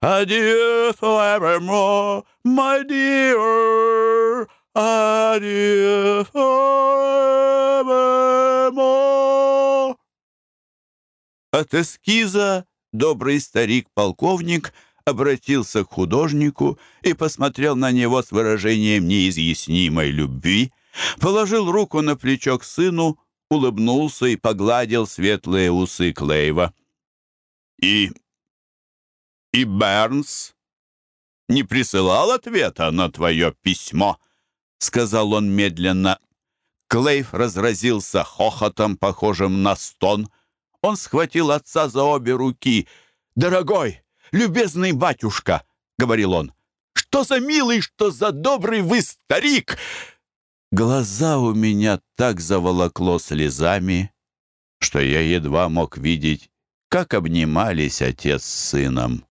S1: «Adieu forevermore, my dear, adieu forevermore». От эскиза добрый старик-полковник обратился к художнику и посмотрел на него с выражением неизъяснимой любви, положил руку на плечо к сыну, улыбнулся и погладил светлые усы Клейва. «И... и Бернс не присылал ответа на твое письмо?» — сказал он медленно. Клейв разразился хохотом, похожим на стон — он схватил отца за обе руки. «Дорогой, любезный батюшка!» — говорил он. «Что за милый, что за добрый вы старик!» Глаза у меня так заволокло слезами, что я едва мог видеть, как обнимались отец с сыном.